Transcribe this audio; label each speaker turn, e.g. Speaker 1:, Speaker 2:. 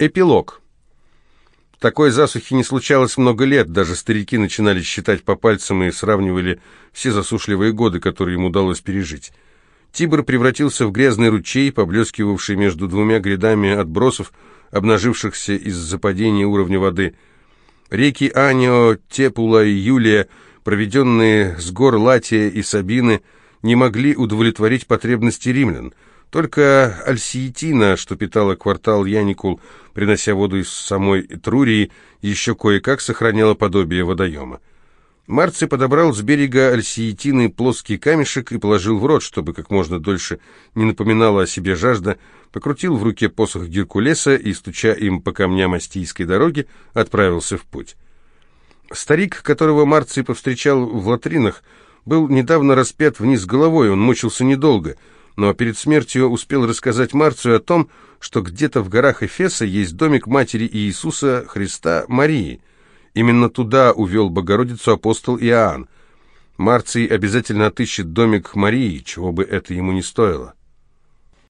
Speaker 1: Эпилог. Такой засухи не случалось много лет, даже старики начинали считать по пальцам и сравнивали все засушливые годы, которые им удалось пережить. Тибр превратился в грязный ручей, поблескивавший между двумя грядами отбросов, обнажившихся из-за падения уровня воды. Реки Анио, Тепула и Юлия, проведенные с гор Латия и Сабины, не могли удовлетворить потребности римлян – только Альсиетина, что питала квартал Яникул, принося воду из самой Этрурии, еще кое-как сохраняла подобие водоема. Марци подобрал с берега Альсиетины плоский камешек и положил в рот, чтобы как можно дольше не напоминала о себе жажда, покрутил в руке посох Геркулеса и, стуча им по камням Астийской дороги, отправился в путь. Старик, которого Марци повстречал в латринах, был недавно распят вниз головой, он мучился недолго — но перед смертью успел рассказать Марцию о том, что где-то в горах Эфеса есть домик матери Иисуса Христа Марии. Именно туда увел Богородицу апостол Иоанн. Марций обязательно отыщет домик Марии, чего бы это ему не стоило.